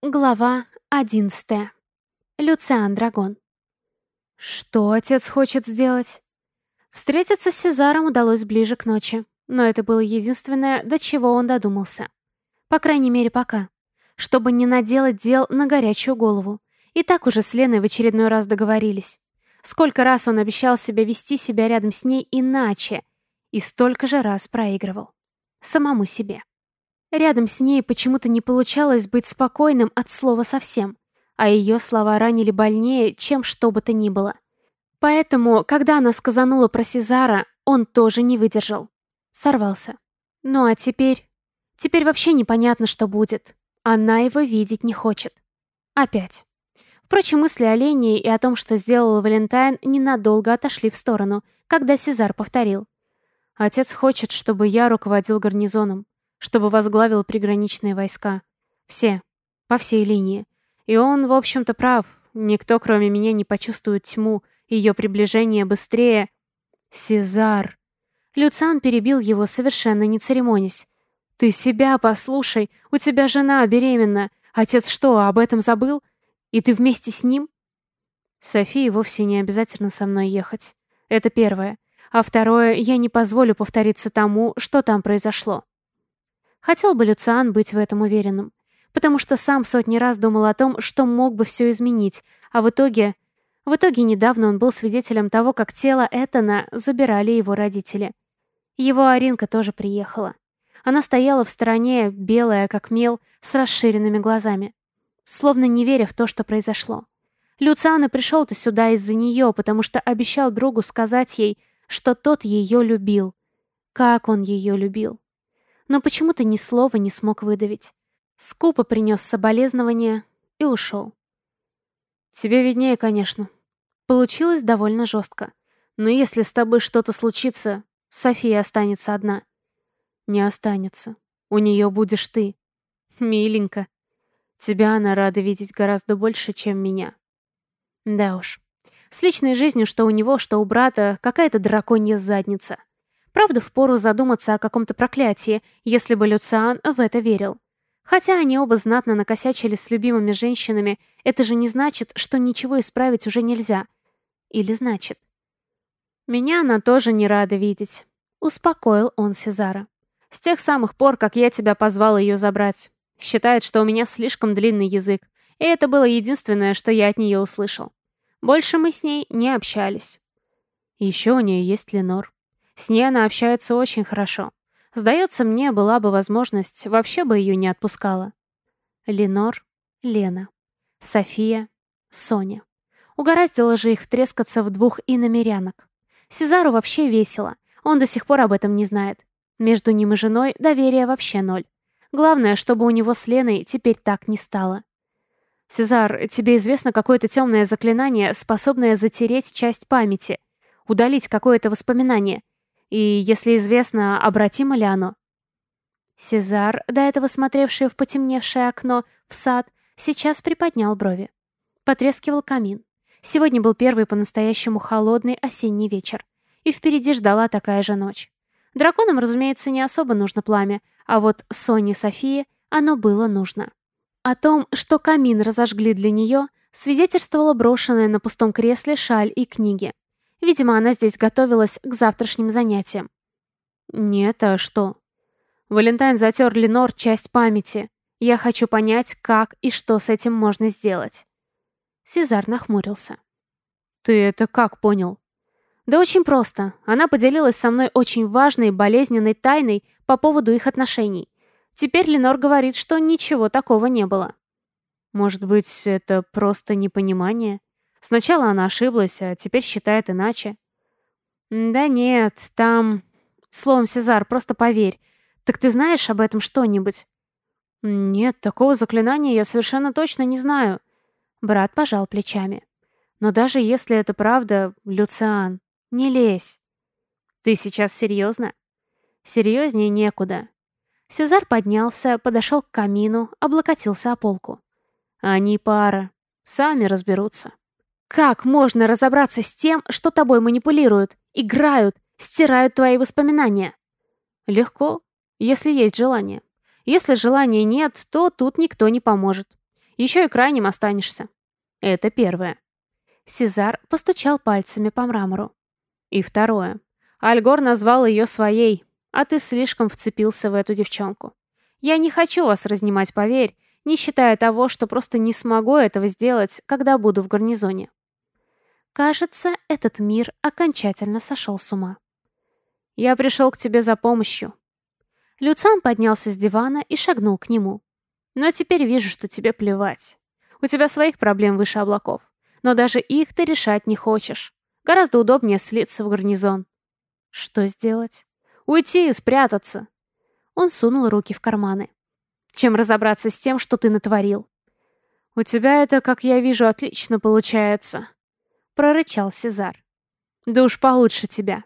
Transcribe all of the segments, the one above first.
Глава одиннадцатая. Люциан Драгон. Что отец хочет сделать? Встретиться с Сезаром удалось ближе к ночи, но это было единственное, до чего он додумался. По крайней мере, пока. Чтобы не наделать дел на горячую голову. И так уже с Леной в очередной раз договорились. Сколько раз он обещал себе вести себя рядом с ней иначе, и столько же раз проигрывал. Самому себе. Рядом с ней почему-то не получалось быть спокойным от слова совсем, а ее слова ранили больнее, чем что бы то ни было. Поэтому, когда она сказанула про Сезара, он тоже не выдержал. Сорвался. Ну а теперь... Теперь вообще непонятно, что будет. Она его видеть не хочет. Опять. Впрочем, мысли о Лене и о том, что сделал Валентайн, ненадолго отошли в сторону, когда Сезар повторил. «Отец хочет, чтобы я руководил гарнизоном чтобы возглавил приграничные войска. Все. По всей линии. И он, в общем-то, прав. Никто, кроме меня, не почувствует тьму, ее приближение быстрее. Сезар. Люциан перебил его, совершенно не церемонясь. «Ты себя послушай, у тебя жена беременна. Отец что, об этом забыл? И ты вместе с ним?» Софии вовсе не обязательно со мной ехать. Это первое. А второе, я не позволю повториться тому, что там произошло. Хотел бы Люциан быть в этом уверенным. Потому что сам сотни раз думал о том, что мог бы все изменить, а в итоге... В итоге недавно он был свидетелем того, как тело Этана забирали его родители. Его Аринка тоже приехала. Она стояла в стороне, белая, как мел, с расширенными глазами. Словно не веря в то, что произошло. Люциан и пришел-то сюда из-за нее, потому что обещал другу сказать ей, что тот ее любил. Как он ее любил но почему-то ни слова не смог выдавить. Скупо принес соболезнования и ушел. Тебе виднее, конечно. Получилось довольно жестко. Но если с тобой что-то случится, София останется одна. Не останется. У нее будешь ты. Миленько. Тебя она рада видеть гораздо больше, чем меня. Да уж. С личной жизнью, что у него, что у брата, какая-то драконья задница. Правда, впору задуматься о каком-то проклятии, если бы Люциан в это верил. Хотя они оба знатно накосячили с любимыми женщинами, это же не значит, что ничего исправить уже нельзя. Или значит? Меня она тоже не рада видеть. Успокоил он Сезара. С тех самых пор, как я тебя позвал ее забрать. Считает, что у меня слишком длинный язык. И это было единственное, что я от нее услышал. Больше мы с ней не общались. Еще у нее есть Ленор. С ней она общается очень хорошо. Сдается мне, была бы возможность, вообще бы ее не отпускала. Ленор, Лена, София, Соня. Угораздило же их втрескаться в двух иномерянок. Сезару вообще весело. Он до сих пор об этом не знает. Между ним и женой доверия вообще ноль. Главное, чтобы у него с Леной теперь так не стало. «Сезар, тебе известно какое-то темное заклинание, способное затереть часть памяти, удалить какое-то воспоминание, и, если известно, обратимо ли оно? Сезар, до этого смотревший в потемневшее окно в сад, сейчас приподнял брови. Потрескивал камин. Сегодня был первый по-настоящему холодный осенний вечер. И впереди ждала такая же ночь. Драконам, разумеется, не особо нужно пламя, а вот Соне Софии оно было нужно. О том, что камин разожгли для нее, свидетельствовала брошенная на пустом кресле шаль и книги. Видимо, она здесь готовилась к завтрашним занятиям. Нет, а что? Валентайн затер Ленор часть памяти. Я хочу понять, как и что с этим можно сделать. Сезар нахмурился. Ты это как понял? Да очень просто. Она поделилась со мной очень важной болезненной тайной по поводу их отношений. Теперь Ленор говорит, что ничего такого не было. Может быть, это просто непонимание? Сначала она ошиблась, а теперь считает иначе. Да нет, там... Словом, Сезар, просто поверь. Так ты знаешь об этом что-нибудь? Нет, такого заклинания я совершенно точно не знаю. Брат пожал плечами. Но даже если это правда, Люциан, не лезь. Ты сейчас серьезно? Серьезнее некуда. Сезар поднялся, подошел к камину, облокотился о полку. Они пара. Сами разберутся. Как можно разобраться с тем, что тобой манипулируют, играют, стирают твои воспоминания? Легко, если есть желание. Если желания нет, то тут никто не поможет. Еще и крайним останешься. Это первое. Сезар постучал пальцами по мрамору. И второе. Альгор назвал ее своей, а ты слишком вцепился в эту девчонку. Я не хочу вас разнимать, поверь, не считая того, что просто не смогу этого сделать, когда буду в гарнизоне. Кажется, этот мир окончательно сошел с ума. Я пришел к тебе за помощью. Люциан поднялся с дивана и шагнул к нему. Но теперь вижу, что тебе плевать. У тебя своих проблем выше облаков. Но даже их ты решать не хочешь. Гораздо удобнее слиться в гарнизон. Что сделать? Уйти и спрятаться. Он сунул руки в карманы. Чем разобраться с тем, что ты натворил? У тебя это, как я вижу, отлично получается. Прорычал Сезар. Да уж получше тебя.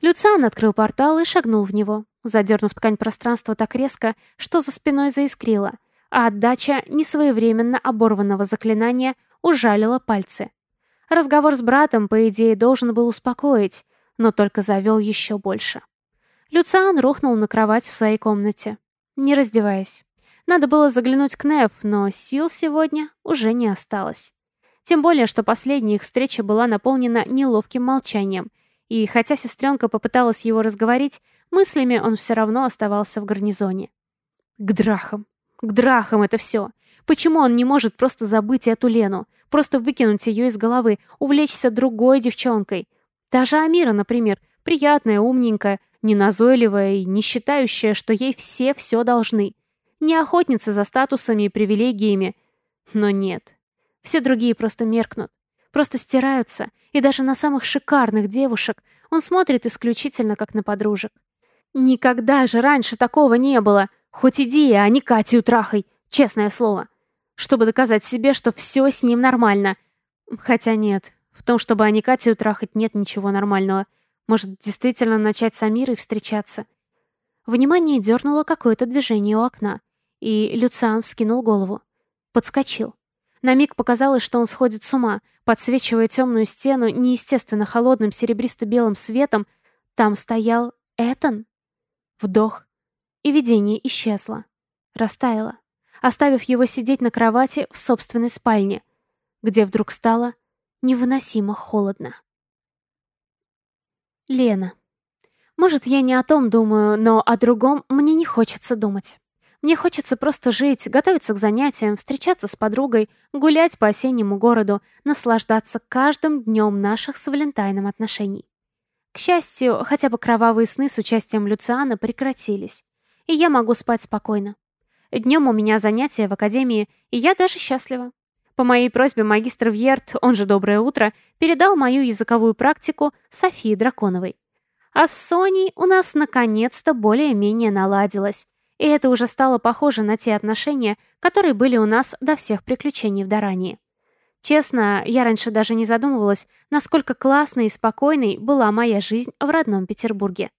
Люциан открыл портал и шагнул в него, задернув ткань пространства так резко, что за спиной заискрило, а отдача несвоевременно оборванного заклинания ужалила пальцы. Разговор с братом, по идее, должен был успокоить, но только завел еще больше. Люциан рухнул на кровать в своей комнате, не раздеваясь. Надо было заглянуть к Неф, но сил сегодня уже не осталось. Тем более, что последняя их встреча была наполнена неловким молчанием, и хотя сестренка попыталась его разговорить, мыслями он все равно оставался в гарнизоне. К драхам. К драхам это все. Почему он не может просто забыть эту Лену, просто выкинуть ее из головы, увлечься другой девчонкой? Та же Амира, например, приятная, умненькая, неназойливая и не считающая, что ей все все должны. Не охотница за статусами и привилегиями. Но нет. Все другие просто меркнут просто стираются, и даже на самых шикарных девушек он смотрит исключительно как на подружек. Никогда же раньше такого не было. Хоть иди, а не Катю трахай, честное слово. Чтобы доказать себе, что все с ним нормально. Хотя нет, в том, чтобы Аникатию трахать, нет ничего нормального. Может, действительно начать с Амирой встречаться? Внимание дернуло какое-то движение у окна, и Люциан вскинул голову. Подскочил. На миг показалось, что он сходит с ума, подсвечивая темную стену неестественно холодным серебристо-белым светом. Там стоял Этан. Вдох, и видение исчезло. Растаяло, оставив его сидеть на кровати в собственной спальне, где вдруг стало невыносимо холодно. Лена. Может, я не о том думаю, но о другом мне не хочется думать. Мне хочется просто жить, готовиться к занятиям, встречаться с подругой, гулять по осеннему городу, наслаждаться каждым днем наших с Валентайном отношений. К счастью, хотя бы кровавые сны с участием Люциана прекратились, и я могу спать спокойно. Днем у меня занятия в академии, и я даже счастлива. По моей просьбе магистр Вьерт, он же «Доброе утро», передал мою языковую практику Софии Драконовой. А с Соней у нас наконец-то более-менее наладилось, и это уже стало похоже на те отношения, которые были у нас до всех приключений в Дарании. Честно, я раньше даже не задумывалась, насколько классной и спокойной была моя жизнь в родном Петербурге.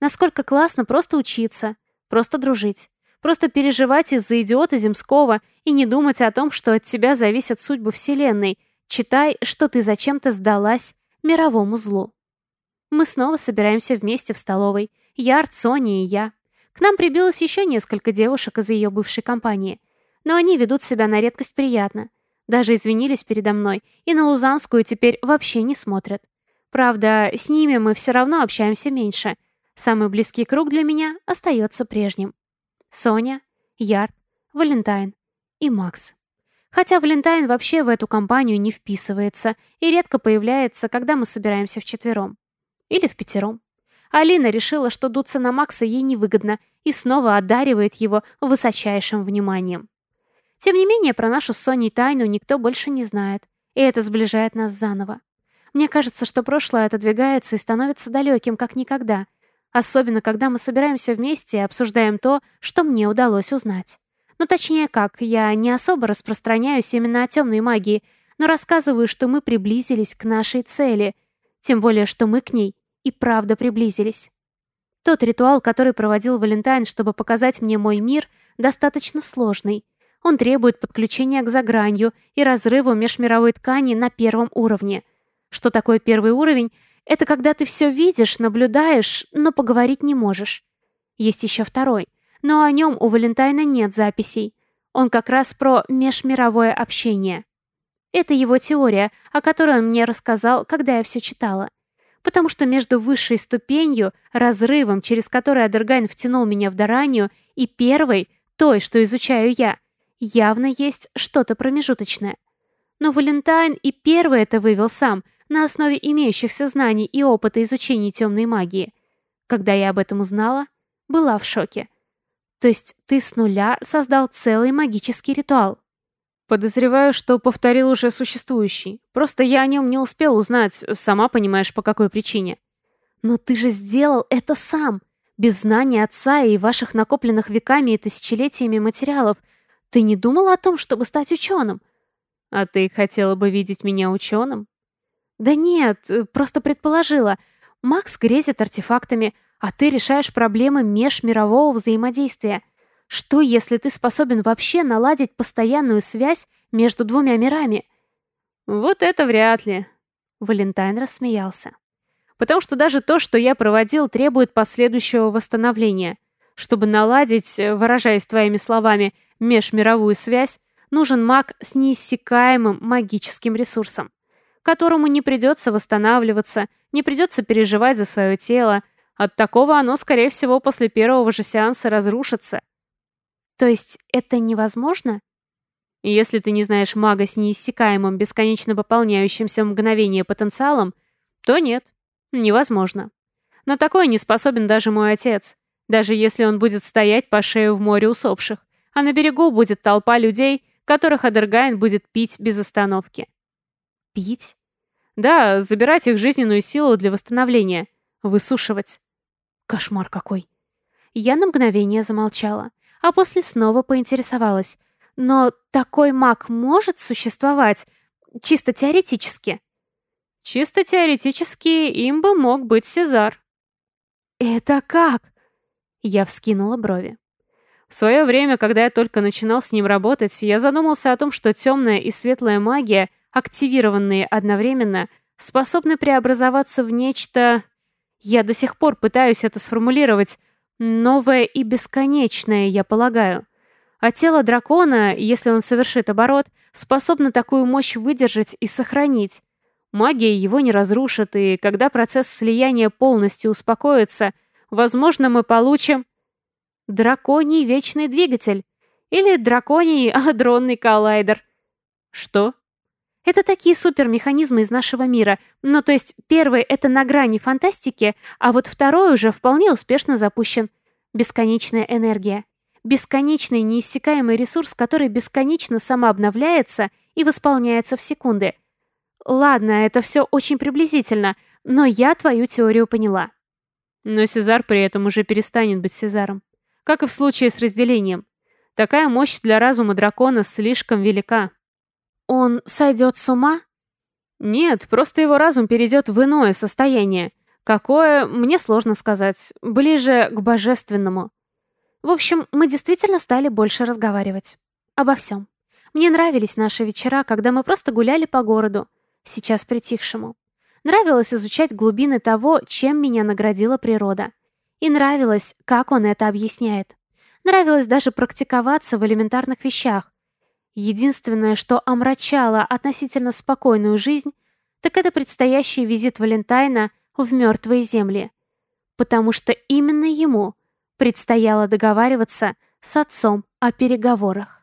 Насколько классно просто учиться, просто дружить, просто переживать из-за идиота земского и не думать о том, что от тебя зависят судьбы Вселенной, читай, что ты зачем-то сдалась мировому злу. Мы снова собираемся вместе в столовой, Ярд, Соня и я. К нам прибилось еще несколько девушек из ее бывшей компании. Но они ведут себя на редкость приятно. Даже извинились передо мной и на Лузанскую теперь вообще не смотрят. Правда, с ними мы все равно общаемся меньше. Самый близкий круг для меня остается прежним. Соня, Ярд, Валентайн и Макс. Хотя Валентайн вообще в эту компанию не вписывается и редко появляется, когда мы собираемся вчетвером. Или в пятером. Алина решила, что дуться на Макса ей невыгодно и снова одаривает его высочайшим вниманием. Тем не менее, про нашу с Соней тайну никто больше не знает, и это сближает нас заново. Мне кажется, что прошлое отодвигается и становится далеким, как никогда, особенно когда мы собираемся вместе и обсуждаем то, что мне удалось узнать. Ну, точнее как, я не особо распространяюсь именно о темной магии, но рассказываю, что мы приблизились к нашей цели, тем более, что мы к ней и правда приблизились. Тот ритуал, который проводил Валентайн, чтобы показать мне мой мир, достаточно сложный. Он требует подключения к загранью и разрыву межмировой ткани на первом уровне. Что такое первый уровень? Это когда ты все видишь, наблюдаешь, но поговорить не можешь. Есть еще второй, но о нем у Валентайна нет записей. Он как раз про межмировое общение. Это его теория, о которой он мне рассказал, когда я все читала. Потому что между высшей ступенью, разрывом, через который Адергайн втянул меня в Даранию, и первой, той, что изучаю я, явно есть что-то промежуточное. Но Валентайн и первый это вывел сам, на основе имеющихся знаний и опыта изучения темной магии. Когда я об этом узнала, была в шоке. То есть ты с нуля создал целый магический ритуал? Подозреваю, что повторил уже существующий. Просто я о нем не успел узнать, сама понимаешь, по какой причине. Но ты же сделал это сам. Без знания отца и ваших накопленных веками и тысячелетиями материалов. Ты не думал о том, чтобы стать ученым? А ты хотела бы видеть меня ученым? Да нет, просто предположила. Макс грезит артефактами, а ты решаешь проблемы межмирового взаимодействия. Что, если ты способен вообще наладить постоянную связь между двумя мирами? Вот это вряд ли. Валентайн рассмеялся. Потому что даже то, что я проводил, требует последующего восстановления. Чтобы наладить, выражаясь твоими словами, межмировую связь, нужен маг с неиссякаемым магическим ресурсом, которому не придется восстанавливаться, не придется переживать за свое тело. От такого оно, скорее всего, после первого же сеанса разрушится. То есть это невозможно? Если ты не знаешь мага с неиссякаемым, бесконечно пополняющимся мгновение потенциалом, то нет, невозможно. На такое не способен даже мой отец, даже если он будет стоять по шею в море усопших, а на берегу будет толпа людей, которых Адергайн будет пить без остановки. Пить? Да, забирать их жизненную силу для восстановления, высушивать. Кошмар какой. Я на мгновение замолчала а после снова поинтересовалась. Но такой маг может существовать? Чисто теоретически? Чисто теоретически им бы мог быть Сезар. Это как? Я вскинула брови. В свое время, когда я только начинал с ним работать, я задумался о том, что темная и светлая магия, активированные одновременно, способны преобразоваться в нечто... Я до сих пор пытаюсь это сформулировать, Новое и бесконечное, я полагаю. А тело дракона, если он совершит оборот, способно такую мощь выдержать и сохранить. Магия его не разрушит, и когда процесс слияния полностью успокоится, возможно, мы получим драконий вечный двигатель или драконий адронный коллайдер. Что? Это такие супермеханизмы из нашего мира. Ну, то есть, первый — это на грани фантастики, а вот второй уже вполне успешно запущен. Бесконечная энергия. Бесконечный неиссякаемый ресурс, который бесконечно самообновляется и восполняется в секунды. Ладно, это все очень приблизительно, но я твою теорию поняла. Но Сезар при этом уже перестанет быть Сезаром. Как и в случае с разделением. Такая мощь для разума дракона слишком велика. Он сойдет с ума? Нет, просто его разум перейдет в иное состояние. Какое, мне сложно сказать. Ближе к божественному. В общем, мы действительно стали больше разговаривать. Обо всем. Мне нравились наши вечера, когда мы просто гуляли по городу, сейчас притихшему. Нравилось изучать глубины того, чем меня наградила природа. И нравилось, как он это объясняет. Нравилось даже практиковаться в элементарных вещах, Единственное, что омрачало относительно спокойную жизнь, так это предстоящий визит Валентайна в мертвые земли. Потому что именно ему предстояло договариваться с отцом о переговорах.